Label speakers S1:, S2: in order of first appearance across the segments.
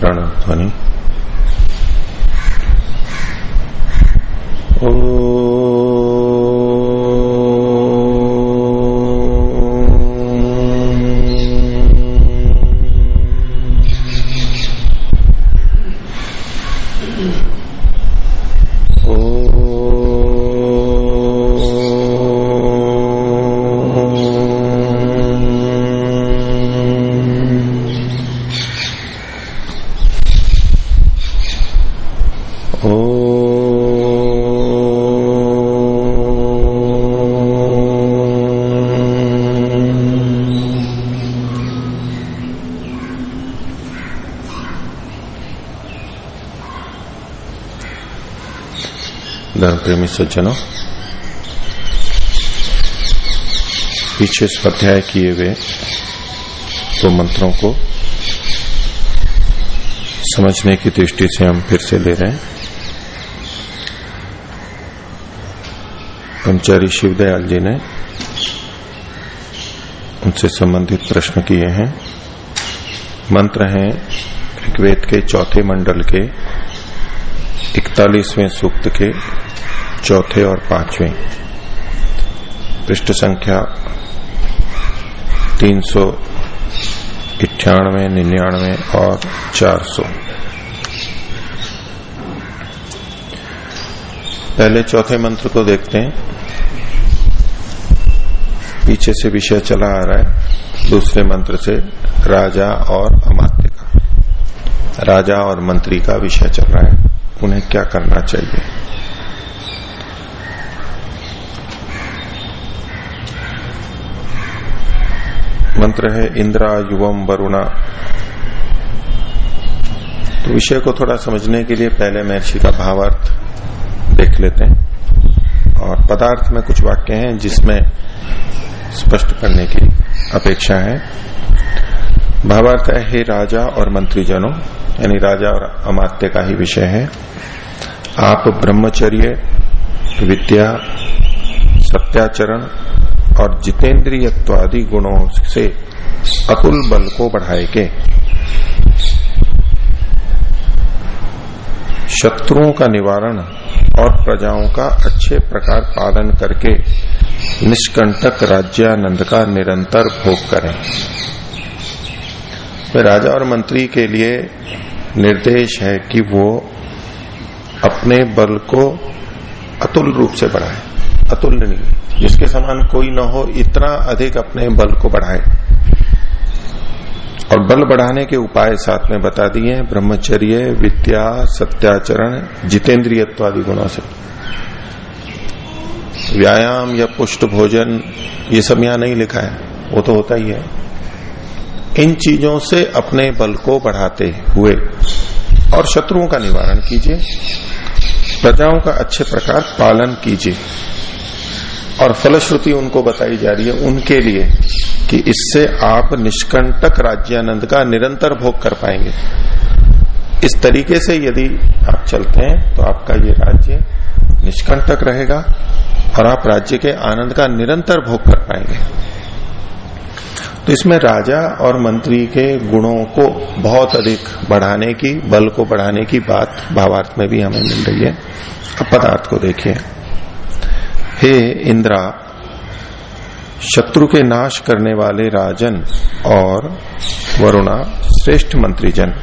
S1: प्रणव धर्म प्रेमी सज्जनों पीछे स्वाध्याय किए हुए तो मंत्रों को समझने की दृष्टि से हम फिर से ले रहे हैं। ब्रह्मचारी शिवदयाल जी ने उनसे संबंधित प्रश्न किए हैं। मंत्र हैं, ऋग्वेद के चौथे मंडल के इकतालीसवें सूक्त के चौथे और पाँचवें। पृष्ठ संख्या तीन सौ इक्यानवे, निन्यानवे और चार सौ। पहले चौथे मंत्र को देखते हैं। पीछे से विषय चला आ रहा है। दूसरे मंत्र से राजा और अमात्य का। राजा और मंत्री का विषय चल रहा है। उन्हें क्या करना चाहिए? मंत्र है, इंद्रा युवम वरुणा। तो विषय को थोड़ा समझने के लिए पहले महर्षि का भावार्थ देख लेते हैं। और पदार्थ में कुछ वाक्य हैं जिसमें स्पष्ट करने की अपेक्षा है। भावार्थ है, हे राजा और मंत्रीजनों, यानी राजा और अमात्य का ही विषय है। आप ब्रह्मचर्य, विद्या, सत्याचरण और जितेंद्रियत्वादि गुणों से अतुल बल को बढ़ाएगे। शत्रुओं का निवारण और प्रजाओं का अच्छे प्रकार पालन करके निष्कंटक राज्यानंद का निरंतर भोग करें। तो राजा और मंत्री के लिए निर्देश है कि वो अपने बल को अतुल रूप से बढ़ाए। अतुलनीय जिसके समान कोई न हो, इतना अधिक अपने बल को बढ़ाए। और बल बढ़ाने के उपाय साथ में बता दिए ब्रह्मचर्य, विद्या, सत्याचरण जितेंद्रियत्व आदि गुणों से। व्यायाम या पुष्ट भोजन, ये सब यहाँ नहीं लिखा है। वो तो होता ही है। इन चीज़ों से अपने बल को बढ़ाते हुए और शत्रुओं का निवारण कीजिए। प्रजाओं का अच्छे प्रकार पालन कीजिए। और फलश्रुति उनको बताई जा रही है उनके लिए कि इससे आप निष्कंटक राज्यानंद का निरंतर भोग कर पाएँगे। इस तरीके से यदि आप चलते हैं तो आपका ये राज्य निष्कंटक रहेगा और आप राज्य के आनंद का निरंतर भोग कर पाएँगे। तो इसमें राजा और मंत्री के गुणों को बहुत अधिक बढ़ाने की, बल को बढ़ाने की बात भावार्थ में भी हमें मिल रही है। अब पदार्थ को देखिए। हे इंद्रा, शत्रु के नाश करने वाले राजन और वरुणा, श्रेष्ठ मंत्रीजन।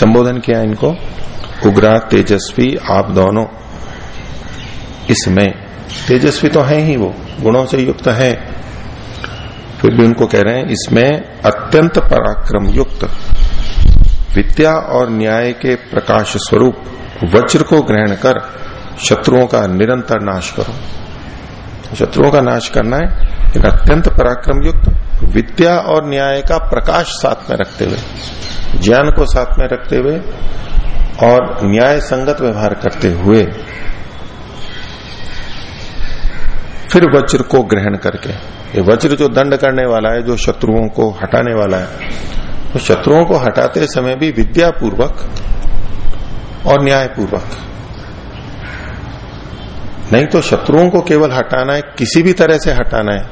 S1: संबोधन किया इनको, उग्रा, तेजस्वी, आप दोनों। इसमें तेजस्वी तो है ही वो, गुणों से युक्त है। फिर भी उनको कह रहे हैं, इसमें अत्यंत पराक्रम युक्त, विद्या और न्याय के प्रकाश स्वरूप वज्र को ग्रहण कर शत्रुओं का निरंतर नाश करो। शत्रुओं का नाश करना है लेकिन अत्यंत पराक्रम युक्त विद्या और न्याय का प्रकाश साथ में रखते हुए, ज्ञान को साथ में रखते हुए और न्याय संगत व्यवहार करते हुए, फिर वज्र को ग्रहण करके, ये वज्र जो दंड करने वाला है, जो शत्रुओं को हटाने वाला है तो शत्रुओं को हटाते समय भी विद्या पूर्वक और न्याय पूर्वक नहीं तो शत्रुओं को केवल हटाना है, किसी भी तरह से हटाना है।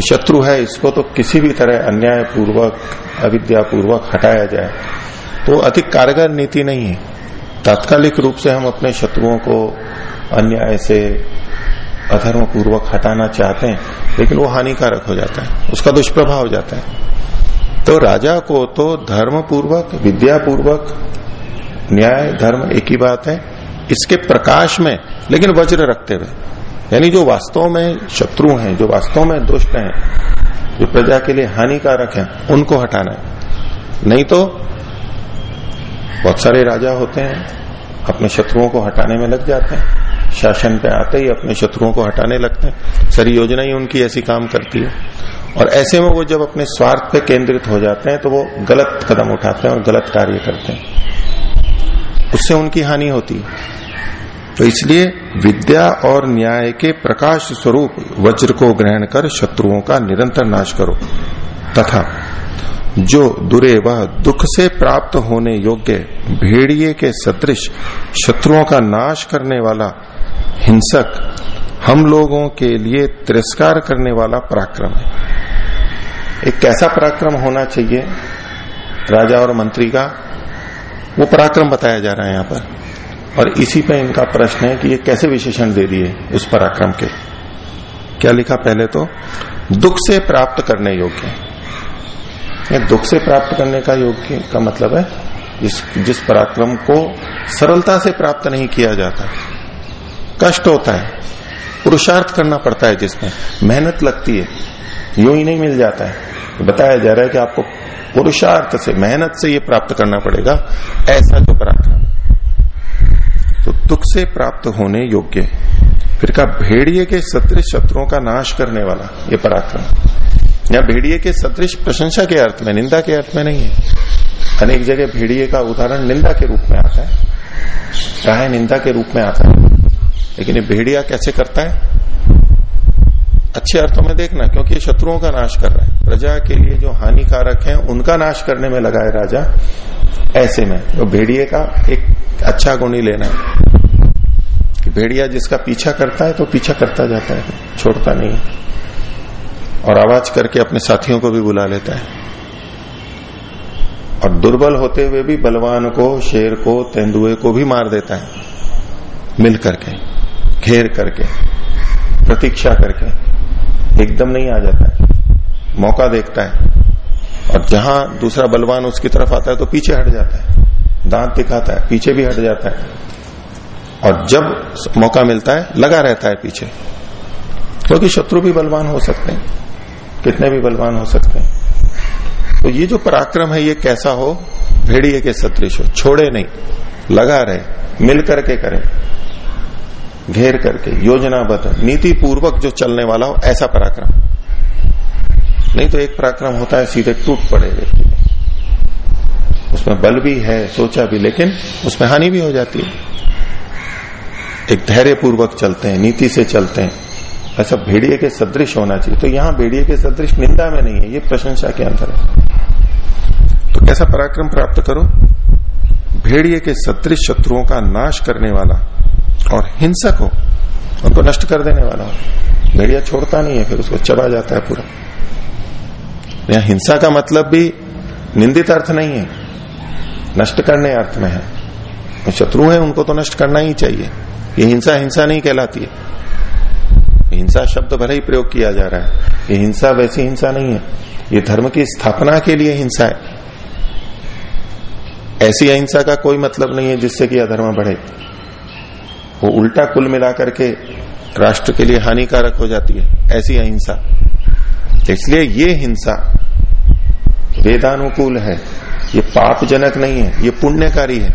S1: शत्रु है, इसको तो किसी भी तरह अन्याय पूर्वक अविद्या पूर्वक हटाया जाए। तो अधिक कारगर नीति नहीं है। तात्कालिक रूप से हम अपने शत्रुओं को अन्याय से अधर्म पूर्वक हटाना चाहते हैं, लेकिन वो हानिकारक हो जाता है, उसका दुष्प्रभाव हो जाता है। तो राजा को तो धर्म पूर्वक विद्या पूर्वक न्याय, धर्म एक ही बात है। इसके प्रकाश में लेकिन वज्र रखते हुए। यानी जो वास्तव में शत्रु हैं, जो वास्तव में दुष्ट हैं, जो प्रजा के लिए हानिकारक हैं, उनको हटाना है। नहीं तो बहुत सारे राजा होते हैं, अपने शत्रुओं को हटाने में लग जाते हैं, शासन पे आते ही अपने शत्रुओं को हटाने लगते हैं। सारी योजना ही उनकी ऐसी काम करती है। और ऐसे में वो जब अपने स्वार्थ पे केंद्रित हो जाते हैं तो वो गलत कदम उठाते हैं और गलत कार्य करते हैं। उससे उनकी हानि होती है। तो इसलिए विद्या और न्याय के प्रकाश स्वरूप वज्र को ग्रहण कर शत्रुओं का निरंतर नाश करो। तथा जो दुरे वह दुख से प्राप्त होने योग्य भेड़िए के सदृश शत्रुओं का नाश करने वाला हिंसक हम लोगों के लिए तिरस्कार करने वाला पराक्रम है। एक कैसा पराक्रम होना चाहिए? राजा और मंत्री का वो पराक्रम बताया जा रहा है यहाँ पर। और इसी पे इनका प्रश्न है कि ये कैसे विशेषण दे दिए उस पराक्रम के? क्या लिखा पहले तो? दुख से प्राप्त करने योग्य। दुख से प्राप्त करने का योग्य का मतलब है जिस जिस पराक्रम को सरलता से प्राप्त नहीं किया जाता। कष्ट होता है, पुरुषार्थ करना पड़ता है जिसमें। मेहनत लगती है, यूँ ही नहीं मिल जाता है। बताया जा रहा है कि आपको पुरुषार्थ से, मेहनत से ये प्राप्त करना पड़ेगा, ऐसा जो पराक्रम तो दुख से प्राप्त होने योग्य फिर कहा, भेड़िए के सदृश शत्रुओं का नाश करने वाला, ये पराक्रम। या भेड़िए के सदृश प्रशंसा के अर्थ में, निंदा के अर्थ में नहीं है। अनेक जगह भेड़िए का उदाहरण निंदा के रूप में आता है। चाहे निंदा के रूप में आता है। लेकिन ये भेड़िया कैसे करता है? अच्छे अर्थों में देखना, क्योंकि ये शत्रुओं का नाश कर रहा है। प्रजा के लिए जो हानिकारक है, उनका नाश करने में लगा है राजा। ऐसे में तो भेड़िए का एक अच्छा गुण ही लेना है। कि भेड़िया जिसका पीछा करता है तो पीछा करता जाता है, छोड़ता नहीं है। और आवाज़ करके अपने साथियों को भी बुला लेता है। और दुर्बल होते हुए भी बलवान को, शेर को, तेंदुए को भी मार देता है। मिल करके, घेर करके, प्रतीक्षा करके। एकदम नहीं आ जाता है। मौका देखता है। और जहाँ दूसरा बलवान उसकी तरफ़ आता है तो पीछे हट जाता है। दांत दिखाता है, पीछे भी हट जाता है। और जब मौका मिलता है, लगा रहता है पीछे। क्योंकि शत्रु भी बलवान हो सकते हैं, कितने भी बलवान हो सकते हैं। तो ये जो पराक्रम है, ये कैसा हो? भेड़िए के सदृश हो, छोड़े नहीं। लगा रहे मिल करके करे। घेर करके, योजनाबद्ध नीति पूर्वक जो चलने वाला हो, ऐसा पराक्रम। नहीं तो एक पराक्रम होता है, सीधे टूट पड़े व्यक्ति। उसमें बल भी है, सोचा भी, लेकिन उसमें हानि भी हो जाती है। एक धैर्य पूर्वक चलते हैं, नीति से चलते हैं। ऐसा भेड़िए के सदृश होना चाहिए। तो यहाँ भेड़िए के सदृश निंदा में नहीं है, ये प्रशंसा के अंदर है। तो कैसा पराक्रम प्राप्त करो? भेड़िए के सदृश शत्रुओं का नाश करने वाला और हिंसक हो, उनको नष्ट कर देने वाला हो। भेड़िया छोड़ता नहीं है, फिर उसको चबा जाता है पूरा। यहाँ हिंसा का मतलब भी निंदित अर्थ नहीं है, नष्ट करने अर्थ में है। शत्रु है, उनको तो नष्ट करना ही चाहिए। ये हिंसा हिंसा नहीं कहलाती है। हिंसा शब्द भले ही प्रयोग किया जा रहा है, ये हिंसा वैसी हिंसा नहीं है। ये धर्म की स्थापना के लिए हिंसा है। ऐसी अहिंसा का कोई मतलब नहीं है जिससे कि अधर्म बढ़े। वो उल्टा कुल मिलाकर के राष्ट्र के लिए हानिकारक हो जाती है। ऐसी अहिंसा। इसलिए ये हिंसा वेदानुकूल है। ये पापजनक नहीं है, ये पुण्यकारी है।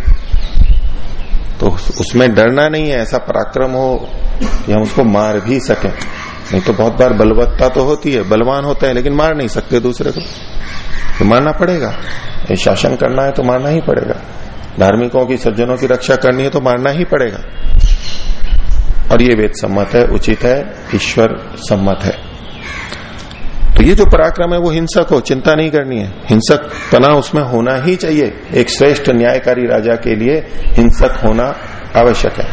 S1: तो उसमें डरना नहीं है, ऐसा पराक्रम हो कि हम उसको मार भी सके। नहीं तो बहुत बार बलवत्ता तो होती है, बलवान होता है, लेकिन मार नहीं सकते दूसरे को। तो मारना पड़ेगा। शासन करना है तो मारना ही पड़ेगा। धार्मिकों की, सज्जनों की रक्षा करनी है तो मारना ही पड़ेगा। और ये वेद सम्मत है, उचित है, ईश्वर सम्मत है। तो ये जो पराक्रम है, वो हिंसक हो, चिंता नहीं करनी है। हिंसक तना उसमें होना ही चाहिए। एक श्रेष्ठ न्यायकारी राजा के लिए हिंसक होना आवश्यक है।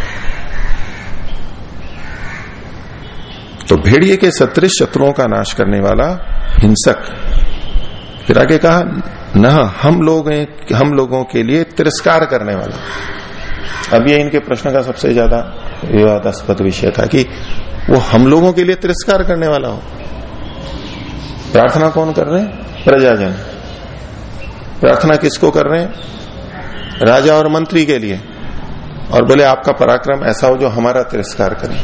S1: तो भेड़िए के सदृश शत्रुओं का नाश करने वाला हिंसक। फिर आगे कहा न हम लोग हम लोगों के लिए तिरस्कार करने वाला। अब ये इनके प्रश्न का सबसे ज़्यादा विवादास्पद विषय था कि वो हम लोगों के लिए तिरस्कार करने वाला हो। प्रार्थना कौन कर रहे हैं? प्रजाजन। प्रार्थना किसको कर रहे हैं? राजा और मंत्री के लिए। और बोले, आपका पराक्रम ऐसा हो जो हमारा तिरस्कार करे।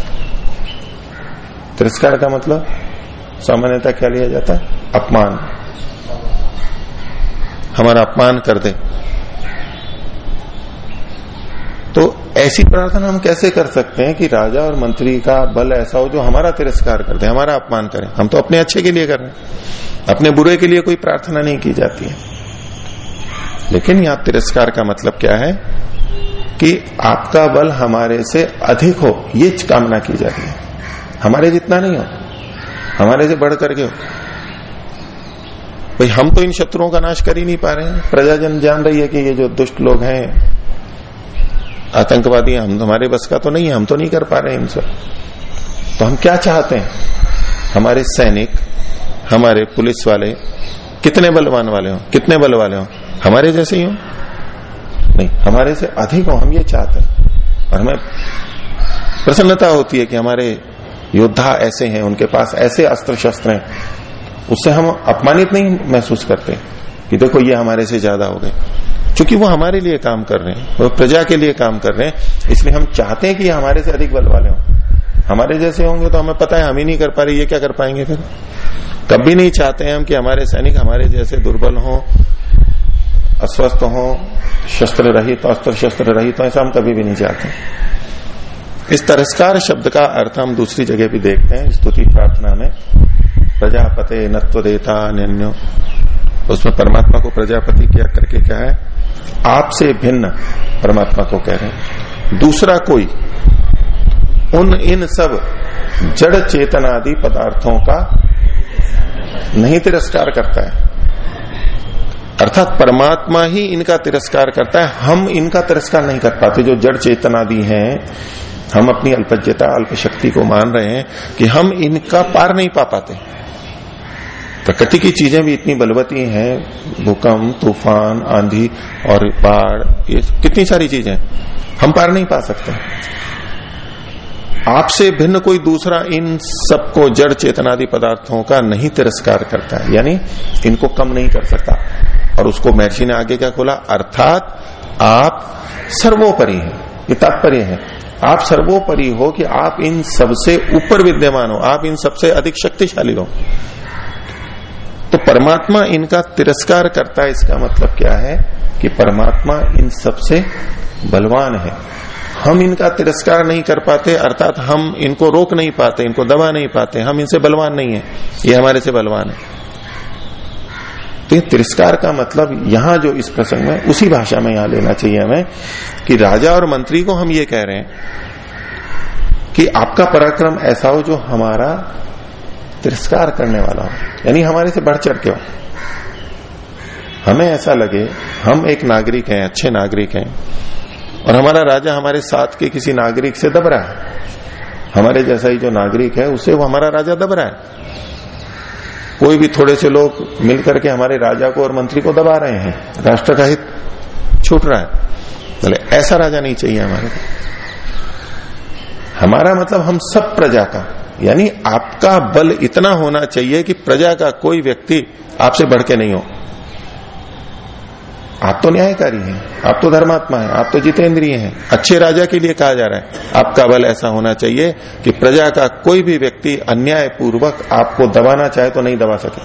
S1: तिरस्कार का मतलब सामान्यता क्या लिया जाता है? अपमान। हमारा अपमान कर दे। तो ऐसी प्रार्थना हम कैसे कर सकते हैं कि राजा और मंत्री का बल ऐसा हो जो हमारा तिरस्कार कर दे, हमारा अपमान करें? हम तो अपने अच्छे के लिए कर रहे हैं। अपने बुरे के लिए कोई प्रार्थना नहीं की जाती है। लेकिन यहाँ तिरस्कार का मतलब क्या है कि आपका बल हमारे से अधिक हो, ये कामना की जा रही है। हमारे जितना नहीं हो, हमारे से बढ़ करके हो। भाई, हम तो इन शत्रुओं का नाश कर ही नहीं पा रहे हैं। प्रजाजन जान रही है कि ये जो दुष्ट लोग हैं आतंकवादी हम, हमारे बस का तो नहीं है, हम तो नहीं कर पा रहे इनसे। तो हम क्या चाहते हैं? हमारे सैनिक, हमारे पुलिस वाले, कितने बलवान वाले हो? कितने बल वाले हो? हमारे जैसे ही हो? नहीं, हमारे से अधिक हो, हम ये चाहते हैं। और हमें प्रसन्नता होती है कि हमारे योद्धा ऐसे हैं, उनके पास ऐसे अस्त्र शस्त्र हैं। उससे हम अपमानित नहीं महसूस करते कि देखो, ये हमारे से ज़्यादा हो गए। क्योंकि वो हमारे लिए काम कर रहे हैं, वो प्रजा के लिए काम कर रहे हैं। इसलिए हम चाहते हैं कि हमारे से अधिक बल वाले हों। हमारे जैसे होंगे तो हमें पता है, हम ही नहीं कर पा रहे, ये क्या कर पाएँगे फिर? कभी नहीं चाहते हैं हम कि हमारे सैनिक हमारे जैसे दुर्बल हों, अस्वस्थ हो, शस्त्र रहित, अस्त्र शस्त्र रहित ऐसा हम कभी भी नहीं चाहते। इस तिरस्कार शब्द का अर्थ हम दूसरी जगह भी देखते हैं, स्तुति प्रार्थना में। प्रजापते नत्व देता अन्यो उसमें परमात्मा को प्रजापति क्या करके क्या है? आपसे भिन्न परमात्मा को कह रहे हैं। दूसरा कोई, उन इन सब जड़ चेतनादि पदार्थों का नहीं तिरस्कार करता है। अर्थात परमात्मा ही इनका तिरस्कार करता है। हम इनका तिरस्कार नहीं कर पाते। जो जड़ चेतनादि हैं, हम अपनी अल्पज्यता अल्प शक्ति को मान रहे हैं कि हम इनका पार नहीं पा पाते। प्रकृति की चीज़ें भी इतनी बलवती हैं, भूकंप, तूफ़ान, आंधी और बाढ़, ये कितनी सारी चीज़ें, हम पार नहीं पा सकते। आपसे भिन्न कोई दूसरा इन सबको जड़ चेतनादि पदार्थों का नहीं तिरस्कार करता है यानी इनको कम नहीं कर सकता। और उसको महर्षि ने आगे क्या खोला? अर्थात आप सर्वोपरि हैं, ये तात्पर्य है। आप सर्वोपरि हो कि आप इन सबसे ऊपर विद्यमान हो, आप इन सबसे अधिक शक्तिशाली हो। तो परमात्मा इनका तिरस्कार करता है, इसका मतलब क्या है कि परमात्मा इन सबसे बलवान है। हम इनका तिरस्कार नहीं कर पाते, अर्थात हम इनको रोक नहीं पाते, इनको दबा नहीं पाते, हम इनसे बलवान नहीं है, ये हमारे से बलवान है। तो ये तिरस्कार का मतलब यहाँ जो इस प्रसंग में, उसी भाषा में यहाँ लेना चाहिए हमें कि राजा और मंत्री को हम ये कह रहे हैं कि आपका पराक्रम ऐसा हो जो हमारा तिरस्कार करने वाला हो। यानी हमारे से बढ़ चढ़ के हो। हमें ऐसा लगे, हम एक नागरिक हैं, अच्छे नागरिक हैं, और हमारा राजा हमारे साथ के किसी नागरिक से दब रहा है। हमारे जैसा ही जो नागरिक है, उसे वो हमारा राजा दब रहा है। कोई भी थोड़े से लोग मिलकर के हमारे राजा को और मंत्री को दबा रहे हैं। राष्ट्र का हित छूट रहा है। बोले, ऐसा राजा नहीं चाहिए हमारे को। हमारा मतलब हम सब प्रजा का यानी आपका बल इतना होना चाहिए कि प्रजा का कोई व्यक्ति आपसे बढ़ के नहीं हो। आप तो न्यायकारी हैं, आप तो धर्मात्मा हैं, आप तो जितेंद्रिय हैं। अच्छे राजा के लिए कहा जा रहा है, आपका बल ऐसा होना चाहिए कि प्रजा का कोई भी व्यक्ति अन्याय पूर्वक आपको दबाना चाहे तो नहीं दबा सके।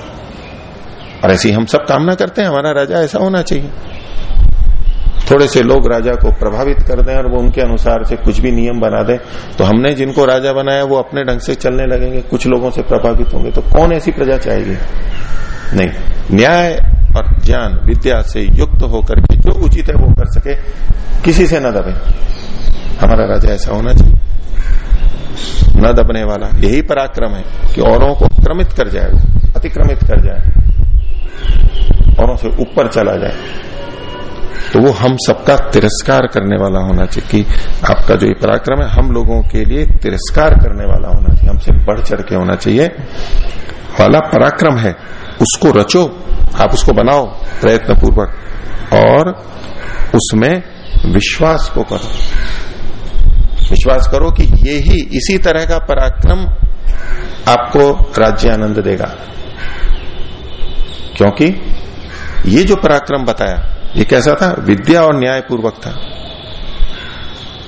S1: और ऐसी हम सब कामना करते हैं, हमारा राजा ऐसा होना चाहिए। थोड़े से लोग राजा को प्रभावित कर दें और वो उनके अनुसार से कुछ भी नियम बना दें। तो हमने जिनको राजा बनाया, वो अपने ढंग से चलने लगेंगे, कुछ लोगों से प्रभावित होंगे। तो कौन ऐसी प्रजा चाहेगी? नहीं। न्याय और ज्ञान, विद्या से युक्त होकर के जो उचित है वो कर सके। किसी से न दबे। हमारा राजा ऐसा होना चाहिए। न दबने वाला। यही पराक्रम है कि औरों को क्रमित कर जाए, अतिक्रमित कर जाए। औरों से ऊपर चला जाए। तो वो हम सबका तिरस्कार करने वाला होना चाहिए कि आपका जो ये पराक्रम है, हम लोगों के लिए तिरस्कार करने वाला होना चाहिए, हमसे बढ़ चढ़ के होना चाहिए। वाला पराक्रम है, उसको रचो, आप उसको बनाओ प्रयत्न पूर्वक और उसमें विश्वास को करो। विश्वास करो कि ये ही इसी तरह का पराक्रम आपको राज्य आनंद देगा। क्योंकि ये जो पराक्रम बताया ये कैसा था? विद्या और न्याय पूर्वक था।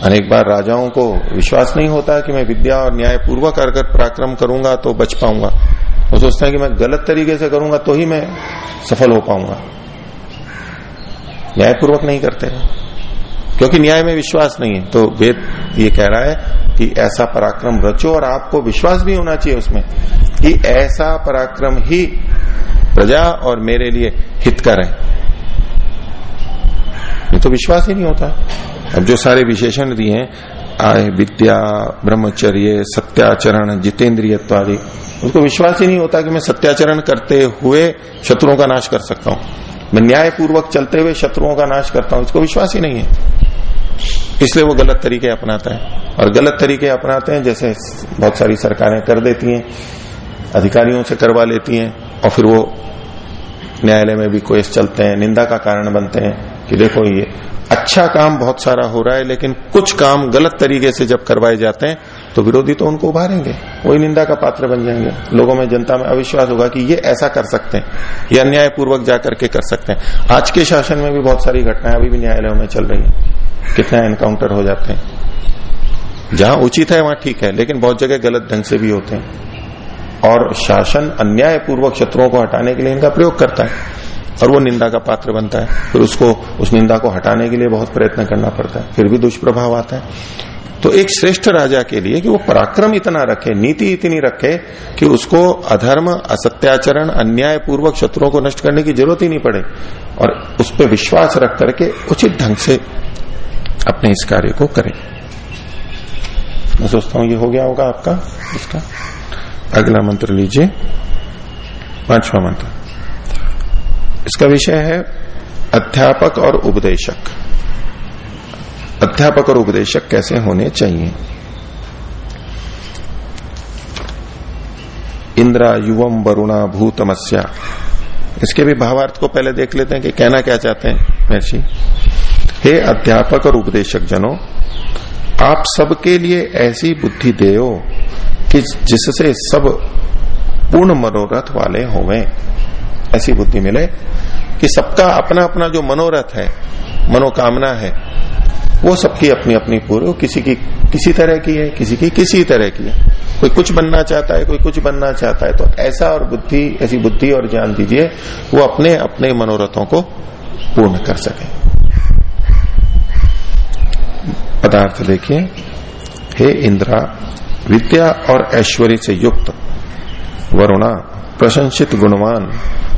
S1: अनेक बार राजाओं को विश्वास नहीं होता कि मैं विद्या और न्याय पूर्वक अगर पराक्रम करूँगा तो बच पाऊँगा। वो सोचते हैं कि मैं गलत तरीके से करूँगा तो ही मैं सफल हो पाऊँगा। न्यायपूर्वक नहीं करते क्योंकि न्याय में विश्वास नहीं है। तो वेद ये कह रहा है कि ऐसा पराक्रम रचो और आपको विश्वास भी होना चाहिए उसमें कि ऐसा पराक्रम ही प्रजा और मेरे लिए हितकर है। ये तो विश्वास ही नहीं होता। अब जो सारे विशेषण दिए हैं, आय, विद्या, ब्रह्मचर्य, सत्याचरण जितेंद्रिय आदि उनको विश्वास ही नहीं होता कि मैं सत्याचरण करते हुए शत्रुओं का नाश कर सकता हूँ। मैं न्यायपूर्वक चलते हुए शत्रुओं का नाश करता हूँ, इसको विश्वास ही नहीं है। इसलिए वो गलत तरीके अपनाता है। और गलत तरीके अपनाते हैं, जैसे बहुत सारी सरकारें कर देती हैं, अधिकारियों से करवा लेती हैं, और फिर वो न्यायालय में भी केस चलते हैं, निंदा का कारण बनते हैं। कि देखो ये अच्छा काम बहुत सारा हो रहा है, लेकिन कुछ काम गलत तरीके से जब करवाए जाते हैं तो विरोधी तो उनको उभारेंगे। वही निंदा का पात्र बन जाएँगे। लोगों में जनता में अविश्वास होगा कि ये ऐसा कर सकते हैं, ये अन्यायपूर्वक जाकर के कर सकते हैं। आज के शासन में भी बहुत सारी घटनाएँ अभी भी न्यायालयों में चल रही है। कितना एनकाउंटर हो जाते हैं। जहाँ उचित है, वहाँ ठीक है, लेकिन बहुत जगह गलत ढंग से भी होते हैं। और शासन अन्यायपूर्वक शत्रुओं को हटाने के लिए इनका प्रयोग करता है। और वो निंदा का पात्र बनता है। फिर उसको, उस निंदा को हटाने के लिए बहुत प्रयत्न करना पड़ता है। फिर भी दुष्प्रभाव आता है। तो एक श्रेष्ठ राजा के लिए कि वो पराक्रम इतना रखे, नीति इतनी रखे कि उसको अधर्म, असत्याचरण अन्याय पूर्वक शत्रुओं को नष्ट करने की ज़रूरत ही नहीं पड़े। और उस पर विश्वास रख करके उचित ढंग से अपने इस कार्य को करें। मैं सोचता हूँ, ये हो गया होगा आपका, इसका। अगला मंत्र लीजिए। पांचवा मंत्र। इसका विषय है अध्यापक और उपदेशक। अध्यापक और उपदेशक कैसे होने चाहिए? इंद्रा युवम वरुणा भूतमस्या। इसके भी भावार्थ को पहले देख लेते हैं कि कहना क्या चाहते हैं, महर्षि। हे अध्यापक और उपदेशक जनों, आप सबके लिए ऐसी बुद्धि देओ कि जिससे सब पूर्ण मनोरथ वाले होवे। ऐसी बुद्धि मिले। कि सबका अपना अपना जो मनोरथ है, मनोकामना है, वो सबकी अपनी अपनी पूर्व किसी की, किसी तरह की है, किसी की किसी तरह की है। कोई कुछ बनना चाहता है, कोई कुछ बनना चाहता है तो ऐसा और बुद्धि, ऐसी बुद्धि और ज्ञान दीजिए, वो अपने अपने मनोरथों को पूर्ण कर सके। पदार्थ देखिए, हे इंद्रा, विद्या और ऐश्वर्य से युक्त, वरुणा, प्रशंसित गुणवान,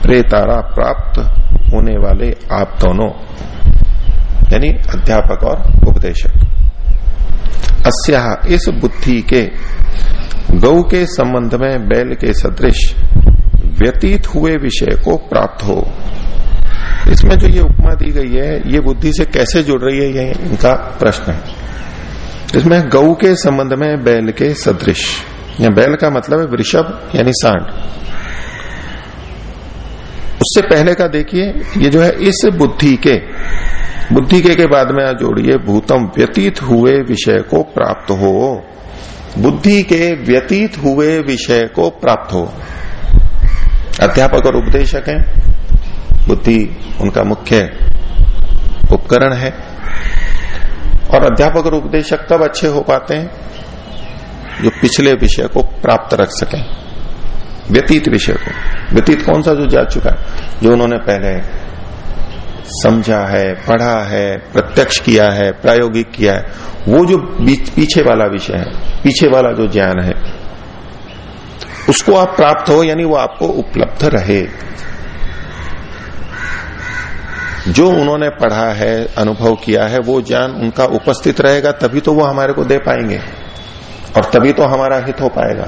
S1: प्रेतारा प्राप्त होने वाले आप दोनों, यानी अध्यापक और उपदेशक। अस्या, इस बुद्धि के गौ के संबंध में बैल के सदृश व्यतीत हुए विषय को प्राप्त हो। इसमें जो ये उपमा दी गई है, ये बुद्धि से कैसे जुड़ रही है, ये इनका प्रश्न है। इसमें गौ के संबंध में बैल के सदृश, या बैल का मतलब है वृषभ, यानी सांड। उससे पहले का देखिए ये जो है इस बुद्धि के बुद्धि के, के बाद में जोड़िए भूतम व्यतीत हुए विषय को प्राप्त हो। बुद्धि के व्यतीत हुए विषय को प्राप्त हो। अध्यापक और उपदेशक हैं। बुद्धि उनका मुख्य उपकरण है। और अध्यापक और उपदेशक तब अच्छे हो पाते हैं? जो पिछले विषय को प्राप्त रख सकें। व्यतीत विषय को। व्यतीत कौन सा जो जा चुका है? जो उन्होंने पहले समझा है, पढ़ा है, प्रत्यक्ष किया है, प्रायोगिक किया है, वो जो पीछे वाला विषय है, पीछे वाला जो ज्ञान है, उसको आप प्राप्त हो, यानी वो आपको उपलब्ध रहे। जो उन्होंने पढ़ा है, अनुभव किया है, वो ज्ञान उनका उपस्थित रहेगा, तभी तो वो हमारे को दे पाएँगे, और तभी तो हमारा हित हो पाएगा।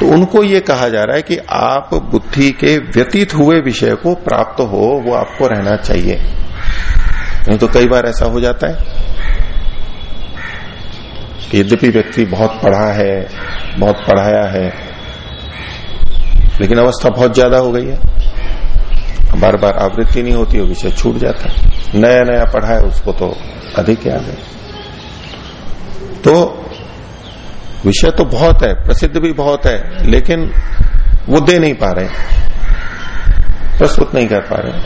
S1: तो उनको ये कहा जा रहा है कि आप बुद्धि के व्यतीत हुए विषय को प्राप्त हो, वो आपको रहना चाहिए। नहीं तो कई बार ऐसा हो जाता है कि यद्यपि व्यक्ति बहुत पढ़ा है, बहुत पढ़ाया है, लेकिन अवस्था बहुत ज़्यादा हो गई है। बार बार आवृत्ति नहीं होती, वो विषय छूट जाता है। नया नया पढ़ा है, उसको तो अधिक याद है। तो विषय तो बहुत है, प्रसिद्ध भी बहुत है, लेकिन वो दे नहीं पा रहे। प्रस्तुत नहीं कर पा रहे।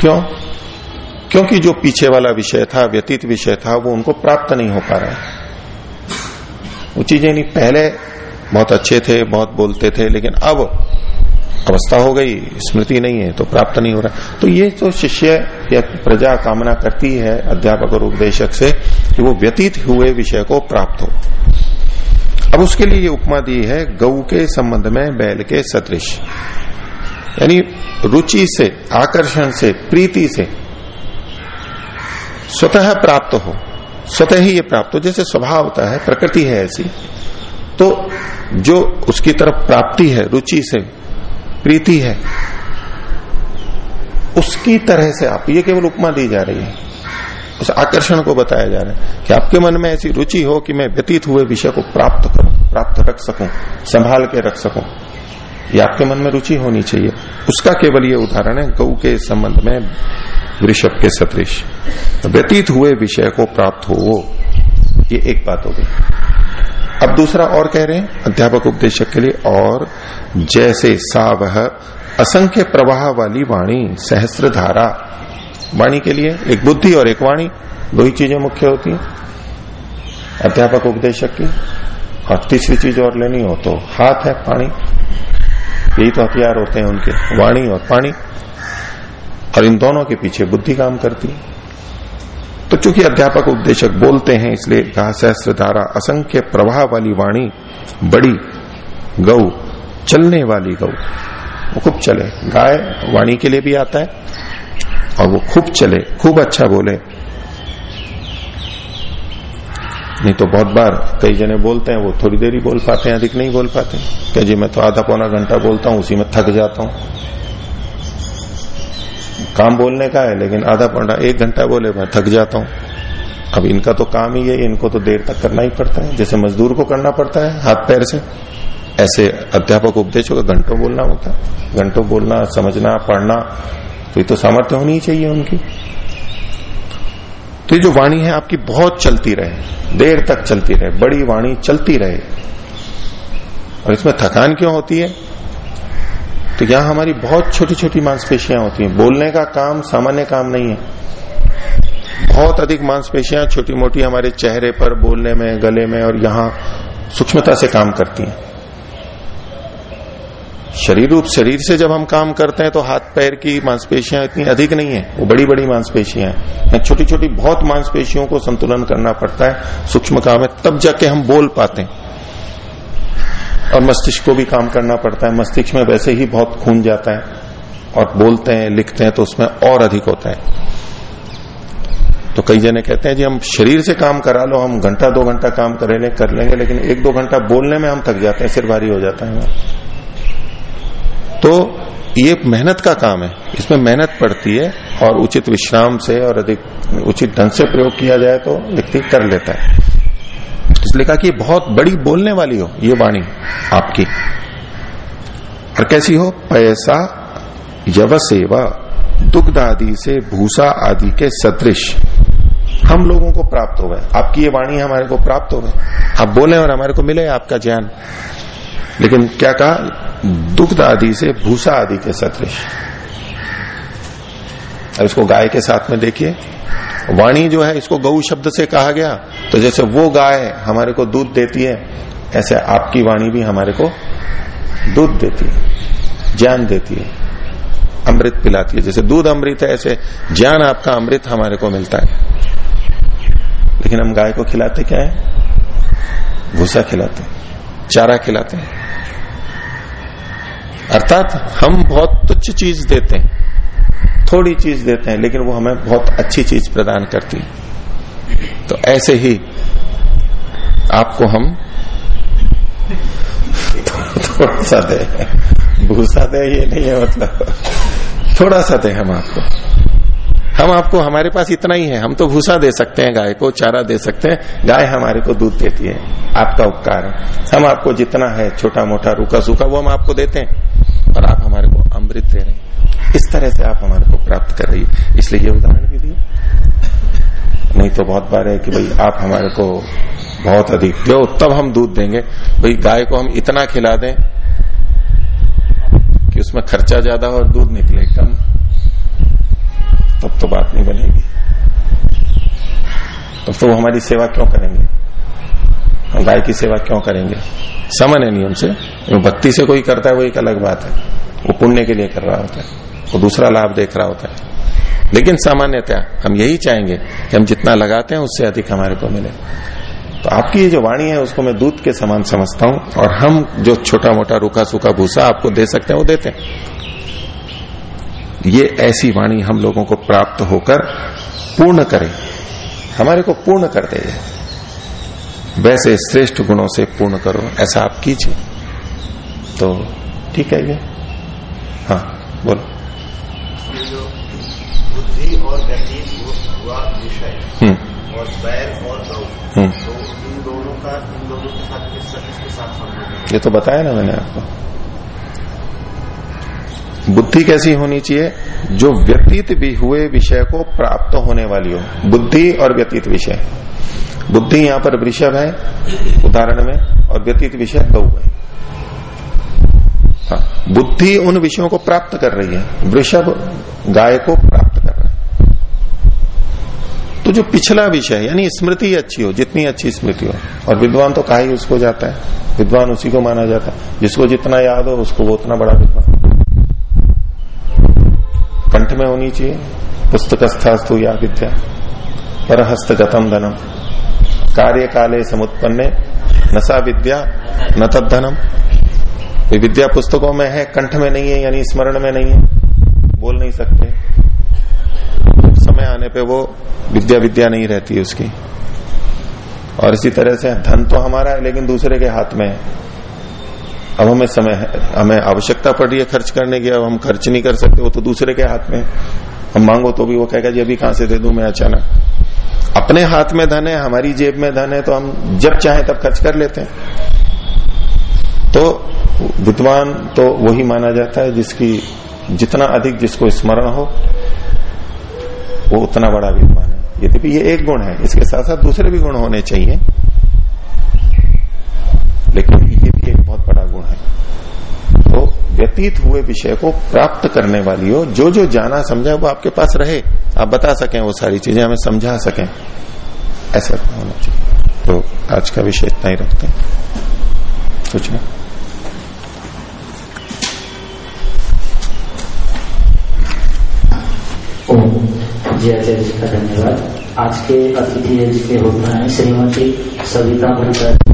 S1: क्यों? क्योंकि जो पीछे वाला विषय था, व्यतीत विषय था, वो उनको प्राप्त नहीं हो पा रहा है। वो चीज़ें नहीं, पहले बहुत अच्छे थे, बहुत बोलते थे, लेकिन अब अवस्था हो गई, स्मृति नहीं है तो प्राप्त नहीं हो रहा। तो ये तो शिष्य या प्रजा कामना करती है, अध्यापक और उपदेशक से, कि वो व्यतीत हुए विषय को प्राप्त हो। अब उसके लिए ये उपमा दी है, गऊ के संबंध में, बैल के सदृश। यानी रुचि से, आकर्षण से, प्रीति से, स्वतः प्राप्त हो, स्वतः ही ये प्राप्त हो। जैसे स्वभाव होता है, प्रकृति है ऐसी तो जो उसकी तरफ़ प्राप्ति है, रुचि से, प्रीति है, उसकी तरह से आप, ये केवल उपमा दी जा रही है। उस आकर्षण को बताया जा रहा है कि आपके मन में ऐसी रुचि हो कि मैं व्यतीत हुए विषय को प्राप्त करूँ, प्राप्त रख सकूँ, संभाल के रख सकूँ। ये आपके मन में रुचि होनी चाहिए। उसका केवल ये उदाहरण है गौ के संबंध में वृषभ के सदृश। व्यतीत हुए विषय को प्राप्त हो, वो। ये एक बात हो गई। अब दूसरा और कह रहे हैं, अध्यापक उपदेशक के लिए, और जैसे सा वह असंख्य प्रवाह वाली वाणी सहस्त्र धारा वाणी के लिए, एक बुद्धि और एक वाणी, दो ही चीज़ें मुख्य होती हैं। अध्यापक उपदेशक की, और तीसरी चीज़ और लेनी हो तो हाथ है, पानी। यही तो हथियार होते हैं उनके, वाणी और पानी। और इन दोनों के पीछे बुद्धि काम करती है। तो चूँकि अध्यापक उपदेशक बोलते हैं, इसलिए कहा सहस्त्र धारा असंख्य प्रवाह वाली वाणी, बड़ी गौ चलने वाली गौ खूब चले। गाय वाणी के लिए भी आता है और वो खूब चले, खूब अच्छा बोले। नहीं तो बहुत बार कई जने बोलते हैं, वो थोड़ी देर ही बोल पाते हैं, अधिक नहीं बोल पाते। क्या जी, मैं तो आधा पौना घंटा बोलता हूँ, उसी में थक जाता हूँ। काम बोलने का है, लेकिन आधा पौना, एक घंटा बोले, मैं थक जाता हूँ। अब इनका तो काम ही है इनको तो देर तक करना ही पड़ता है। जैसे मजदूर को करना पड़ता है, हाथ पैर से। ऐसे अध्यापक उपदेशों का घंटों बोलना होता है। घंटों बोलना, समझना, पढ़ना तो ये तो सामर्थ्य होनी चाहिए उनकी। तो ये जो वाणी है, आपकी बहुत चलती रहे, देर तक चलती रहे, बड़ी वाणी चलती रहे। और इसमें थकान क्यों होती है? तो यहाँ हमारी बहुत छोटी छोटी मांसपेशियाँ होती हैं। बोलने का काम सामान्य काम नहीं है। बहुत अधिक मांसपेशियाँ छोटी मोटी हमारे चेहरे पर, बोलने में, गले में और यहाँ सूक्ष्मता से काम करती हैं। शरीर रूप शरीर से जब हम काम करते हैं तो हाथ पैर की मांसपेशियाँ इतनी अधिक नहीं है, वो बड़ी बड़ी मांसपेशियाँ हैं। छोटी छोटी बहुत मांसपेशियों को संतुलन करना पड़ता है, सूक्ष्म काम है, तब जाके हम बोल पाते हैं। और मस्तिष्क को भी काम करना पड़ता है, मस्तिष्क में वैसे ही बहुत खून जाता है, और बोलते हैं, लिखते हैं तो उसमें और अधिक होता है। तो कई जने कहते हैं, जी, हम शरीर से काम करा लो, हम घंटा, दो घंटा काम करेंगे कर लेंगे, लेकिन एक, दो घंटा बोलने में हम थक जाते हैं, सिर भारी हो जाता है तो ये मेहनत का काम है। इसमें मेहनत पड़ती है और उचित विश्राम से और अधिक उचित ढंग से प्रयोग किया जाए तो व्यक्ति कर लेता है। इसलिए कहा कि बहुत बड़ी बोलने वाली हो, ये वाणी आपकी। और कैसी हो? पैसा यव सेवा दुग्ध आदि से भूसा आदि के सदृश। हम लोगों को प्राप्त हो गए। आपकी ये वाणी हमारे को प्राप्त हो गए आप बोले और हमारे को मिले आपका ज्ञान। लेकिन क्या कहा? दुग्ध आदि से भूसा आदि के सदृश। अब इसको गाय के साथ में देखिए। वाणी जो है, इसको गऊ शब्द से कहा गया। तो जैसे वो गाय हमारे को दूध देती है, ऐसे आपकी वाणी भी हमारे को दूध देती है, ज्ञान देती है, अमृत पिलाती है। जैसे दूध अमृत है, ऐसे ज्ञान आपका अमृत हमारे को मिलता है। लेकिन हम गाय को खिलाते क्या है? भूसा खिलाते हैं, चारा खिलाते हैं। अर्थात हम बहुत तुच्छ चीज़ देते हैं। थोड़ी चीज़ देते हैं, लेकिन वो हमें बहुत अच्छी चीज़ प्रदान करती है। तो ऐसे ही आपको हम थोड़ा सा दे। भूसा दे ये नहीं है मतलब। थोड़ा सा दे हम आपको। हम आपको हमारे पास इतना ही है। हम तो भूसा दे सकते हैं, गाय को चारा दे सकते हैं। गाय हमारे को दूध देती है। आपका उपकार है। हम आपको जितना है छोटा मोटा रूखा सूखा वो हम आपको देते हैं। और आप हमारे को अमृत दे रहे हैं। इस तरह से आप हमारे को प्राप्त कर रही है। इसलिए ये उदाहरण भी दिया। नहीं तो बहुत बार है कि भाई आप हमारे को बहुत अधिक, जो तब हम दूध देंगे, भाई गाय को हम इतना खिला दें कि उसमें खर्चा ज़्यादा हो और दूध निकले कम, तब तो बात नहीं बनेगी। तब तो तो हमारी सेवा क्यों करेंगे? गाय की सेवा क्यों करेंगे? सामान्य नियम से। भक्ति से कोई करता है, वो एक अलग बात है। वो पुण्य के लिए कर रहा होता है। वो दूसरा लाभ देख रहा होता है। लेकिन सामान्यतया हम यही चाहेंगे कि हम जितना लगाते हैं, उससे अधिक हमारे को मिले। तो आपकी ये जो वाणी है, उसको मैं दूध के समान समझता हूँ और हम जो छोटा मोटा रूखा सूखा भूसा आपको दे सकते हैं, वो देते हैं। ये ऐसी वाणी हम लोगों को प्राप्त होकर पूर्ण करे। हमारे को पूर्ण कर दे। वैसे श्रेष्ठ गुणों से पूर्ण करो ऐसा आप कीजिए। तो ठीक है ये। हाँ बोलो।
S2: बुद्धि और व्यतीत हुआ विषय
S1: हम्म।
S2: और बैर और
S1: हम्म।
S2: तो इन दोनों का इन दोनों के साथ किसके साथ संबंध
S1: ये तो बताया ना मैंने आपको। बुद्धि कैसी होनी चाहिए? जो व्यतीत भी हुए विषय को प्राप्त होने वाली हो। बुद्धि और व्यतीत विषय। बुद्धि यहाँ पर वृषभ है उदाहरण में और व्यतीत विषय गौ है। हाँ, बुद्धि उन विषयों को प्राप्त कर रही है वृषभ गाय को प्राप्त कर रहा है। तो जो पिछला विषय है यानी स्मृति अच्छी हो जितनी अच्छी स्मृति हो और विद्वान तो कहा ही उसको जाता है विद्वान उसी को माना जाता है जिसको जितना याद हो उसको वो उतना बड़ा विद्वान। कंठ में होनी चाहिए पुस्तक पुस्तकस्थास्तु या विद्या पर हस्तगतम धनम। कार्य काले समुत्पन्ने नशा विद्या, न तद धनम विद्या पुस्तकों में है, कंठ में नहीं है, यानी स्मरण में नहीं है, बोल नहीं सकते। समय आने पे वो विद्या विद्या नहीं रहती है उसकी। और इसी तरह से धन तो हमारा है, लेकिन दूसरे के हाथ में है। अब हमें समय है, हमें आवश्यकता पड़ रही है खर्च करने की, अब हम खर्च नहीं कर सकते, वो तो दूसरे के हाथ में हम मांगो तो भी वो कहेगा, जी, अभी कहाँ से दे दू मैं अचानक? अपने हाथ में धन है, हमारी जेब में धन है तो हम जब चाहे तब खर्च कर लेते हैं। तो विद्वान तो वही माना जाता है, जिसकी जितना अधिक जिसको स्मरण हो, वो उतना बड़ा विद्वान है। यद्यपि ये एक गुण है, इसके साथ साथ दूसरे भी गुण होने चाहिए, लेकिन ये भी एक बहुत बड़ा व्यतीत हुए विषय को प्राप्त करने वाली हो जो जो जाना समझा वो आपके पास रहे। आप बता सकें वो सारी चीज़ें, हमें समझा सकें। ऐसा होना चाहिए। तो आज का विषय इतना ही रखते हैं। सोचना।
S3: जी, आचार्य जी का धन्यवाद। आज के अतिथि जी के होता है श्रीमती सविता मुखर्जी